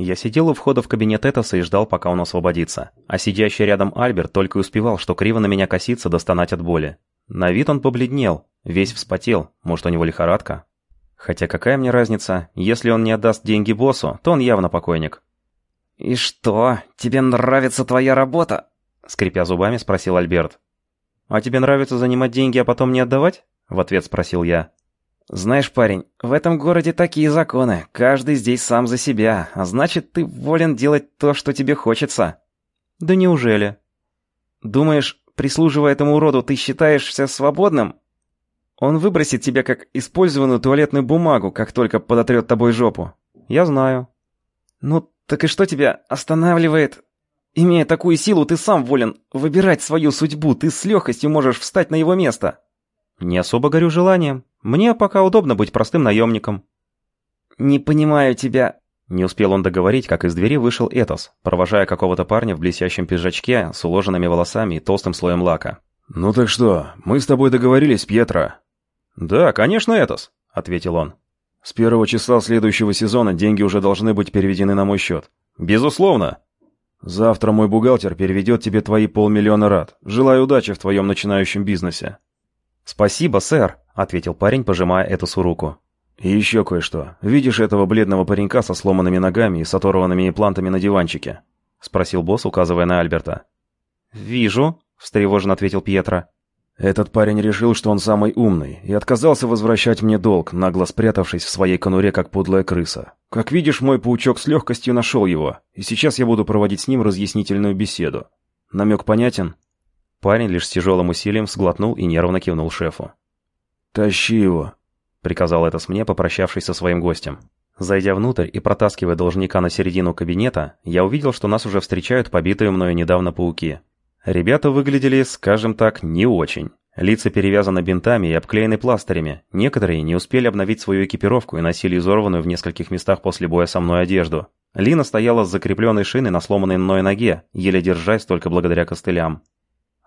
Я сидел у входа в кабинет Этоса и ждал, пока он освободится. А сидящий рядом Альберт только и успевал, что криво на меня коситься, достонать от боли. На вид он побледнел, весь вспотел, может, у него лихорадка. Хотя какая мне разница, если он не отдаст деньги боссу, то он явно покойник. «И что, тебе нравится твоя работа?» Скрипя зубами, спросил Альберт. «А тебе нравится занимать деньги, а потом не отдавать?» В ответ спросил я. «Знаешь, парень, в этом городе такие законы. Каждый здесь сам за себя, а значит, ты волен делать то, что тебе хочется». «Да неужели?» «Думаешь, прислуживая этому уроду, ты считаешься свободным?» Он выбросит тебя как использованную туалетную бумагу, как только подотрет тобой жопу. Я знаю. Ну, так и что тебя останавливает? Имея такую силу, ты сам волен выбирать свою судьбу, ты с легкостью можешь встать на его место. Не особо горю желанием. Мне пока удобно быть простым наемником. Не понимаю тебя. Не успел он договорить, как из двери вышел Этос, провожая какого-то парня в блестящем пиджачке с уложенными волосами и толстым слоем лака. «Ну так что, мы с тобой договорились, Пьетро?» «Да, конечно, Этос», — ответил он. «С первого числа следующего сезона деньги уже должны быть переведены на мой счет». «Безусловно». «Завтра мой бухгалтер переведет тебе твои полмиллиона рад. Желаю удачи в твоем начинающем бизнесе». «Спасибо, сэр», — ответил парень, пожимая Этосу руку. «И еще кое-что. Видишь этого бледного паренька со сломанными ногами и с оторванными имплантами на диванчике?» — спросил босс, указывая на Альберта. «Вижу», — встревоженно ответил Пьетро. Этот парень решил, что он самый умный, и отказался возвращать мне долг, нагло спрятавшись в своей конуре, как подлая крыса. Как видишь, мой паучок с легкостью нашел его, и сейчас я буду проводить с ним разъяснительную беседу. Намек понятен? Парень лишь с тяжелым усилием сглотнул и нервно кивнул шефу. «Тащи его», — приказал это с мне, попрощавшись со своим гостем. Зайдя внутрь и протаскивая должника на середину кабинета, я увидел, что нас уже встречают побитые мною недавно пауки. Ребята выглядели, скажем так, не очень. Лица перевязаны бинтами и обклеены пластырями. Некоторые не успели обновить свою экипировку и носили изорванную в нескольких местах после боя со мной одежду. Лина стояла с закрепленной шиной на сломанной мной ноге, еле держась только благодаря костылям.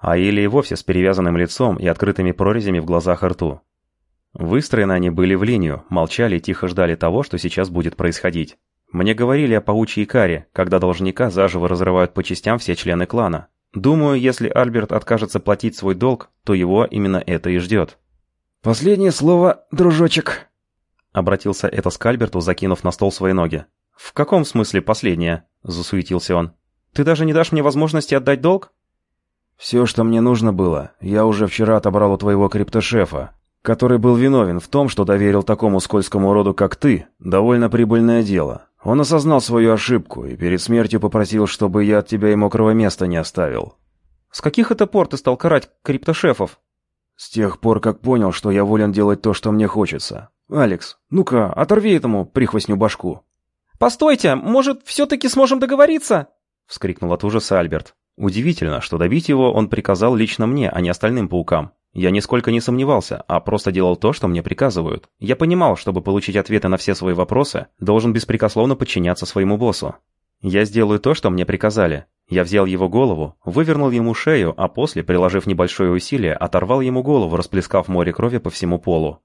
А или и вовсе с перевязанным лицом и открытыми прорезями в глазах и рту. Выстроены они были в линию, молчали и тихо ждали того, что сейчас будет происходить. Мне говорили о паучьей каре, когда должника заживо разрывают по частям все члены клана, Думаю, если Альберт откажется платить свой долг, то его именно это и ждет. «Последнее слово, дружочек», — обратился это к Альберту, закинув на стол свои ноги. «В каком смысле последнее?» — засуетился он. «Ты даже не дашь мне возможности отдать долг?» «Все, что мне нужно было, я уже вчера отобрал у твоего криптошефа, который был виновен в том, что доверил такому скользкому роду, как ты, довольно прибыльное дело. Он осознал свою ошибку и перед смертью попросил, чтобы я от тебя и мокрого места не оставил. С каких это пор ты стал карать криптошефов? С тех пор, как понял, что я волен делать то, что мне хочется. Алекс, ну-ка, оторви этому прихвостню башку. Постойте, может, все-таки сможем договориться? Вскрикнул от ужаса Альберт. Удивительно, что добить его он приказал лично мне, а не остальным паукам. Я нисколько не сомневался, а просто делал то, что мне приказывают. Я понимал, чтобы получить ответы на все свои вопросы, должен беспрекословно подчиняться своему боссу. Я сделаю то, что мне приказали. Я взял его голову, вывернул ему шею, а после, приложив небольшое усилие, оторвал ему голову, расплескав море крови по всему полу.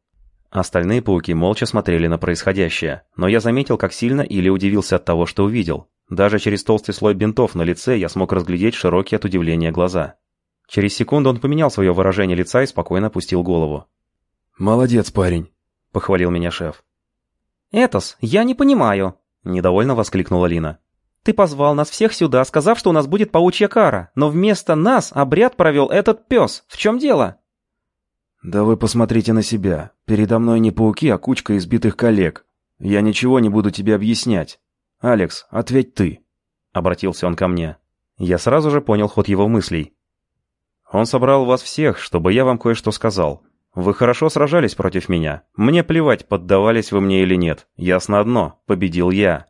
Остальные пауки молча смотрели на происходящее, но я заметил, как сильно или удивился от того, что увидел. Даже через толстый слой бинтов на лице я смог разглядеть широкие от удивления глаза. Через секунду он поменял свое выражение лица и спокойно опустил голову. «Молодец, парень», — похвалил меня шеф. «Этос, я не понимаю», — недовольно воскликнула Лина. «Ты позвал нас всех сюда, сказав, что у нас будет паучья кара, но вместо нас обряд провел этот пес. В чем дело?» «Да вы посмотрите на себя. Передо мной не пауки, а кучка избитых коллег. Я ничего не буду тебе объяснять. Алекс, ответь ты», — обратился он ко мне. Я сразу же понял ход его мыслей. Он собрал вас всех, чтобы я вам кое-что сказал. Вы хорошо сражались против меня. Мне плевать, поддавались вы мне или нет. Ясно одно, победил я.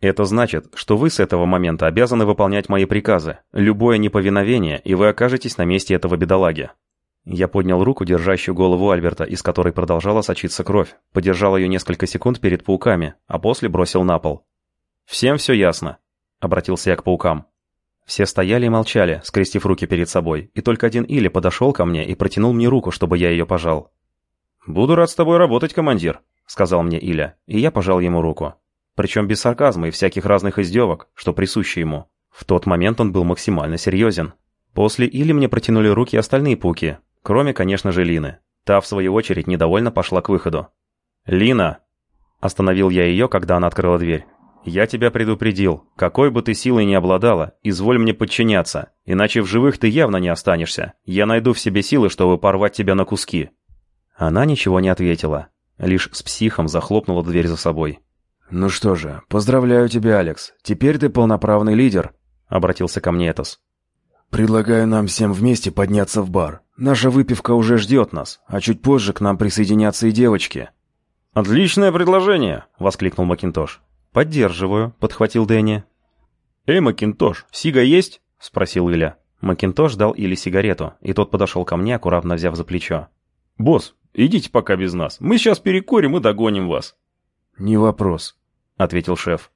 Это значит, что вы с этого момента обязаны выполнять мои приказы. Любое неповиновение, и вы окажетесь на месте этого бедолаги. Я поднял руку, держащую голову Альберта, из которой продолжала сочиться кровь, подержал ее несколько секунд перед пауками, а после бросил на пол. «Всем все ясно», — обратился я к паукам. Все стояли и молчали, скрестив руки перед собой, и только один Или подошел ко мне и протянул мне руку, чтобы я ее пожал. «Буду рад с тобой работать, командир», — сказал мне Иля, и я пожал ему руку. причем без сарказма и всяких разных издевок, что присуще ему. В тот момент он был максимально серьезен. После Или мне протянули руки остальные пауки, кроме, конечно же, Лины. Та, в свою очередь, недовольно пошла к выходу. «Лина!» Остановил я ее, когда она открыла дверь. «Я тебя предупредил. Какой бы ты силой ни обладала, изволь мне подчиняться, иначе в живых ты явно не останешься. Я найду в себе силы, чтобы порвать тебя на куски». Она ничего не ответила, лишь с психом захлопнула дверь за собой. «Ну что же, поздравляю тебя, Алекс. Теперь ты полноправный лидер», — обратился ко мне Этос. «Предлагаю нам всем вместе подняться в бар. Наша выпивка уже ждет нас, а чуть позже к нам присоединятся и девочки». «Отличное предложение!» — воскликнул Макинтош. «Поддерживаю», — подхватил Дэнни. «Эй, Макинтош, сига есть?» — спросил Илья. Макинтош дал Иле сигарету, и тот подошел ко мне, аккуратно взяв за плечо. «Босс, идите пока без нас. Мы сейчас перекурим и догоним вас». «Не вопрос», — ответил шеф.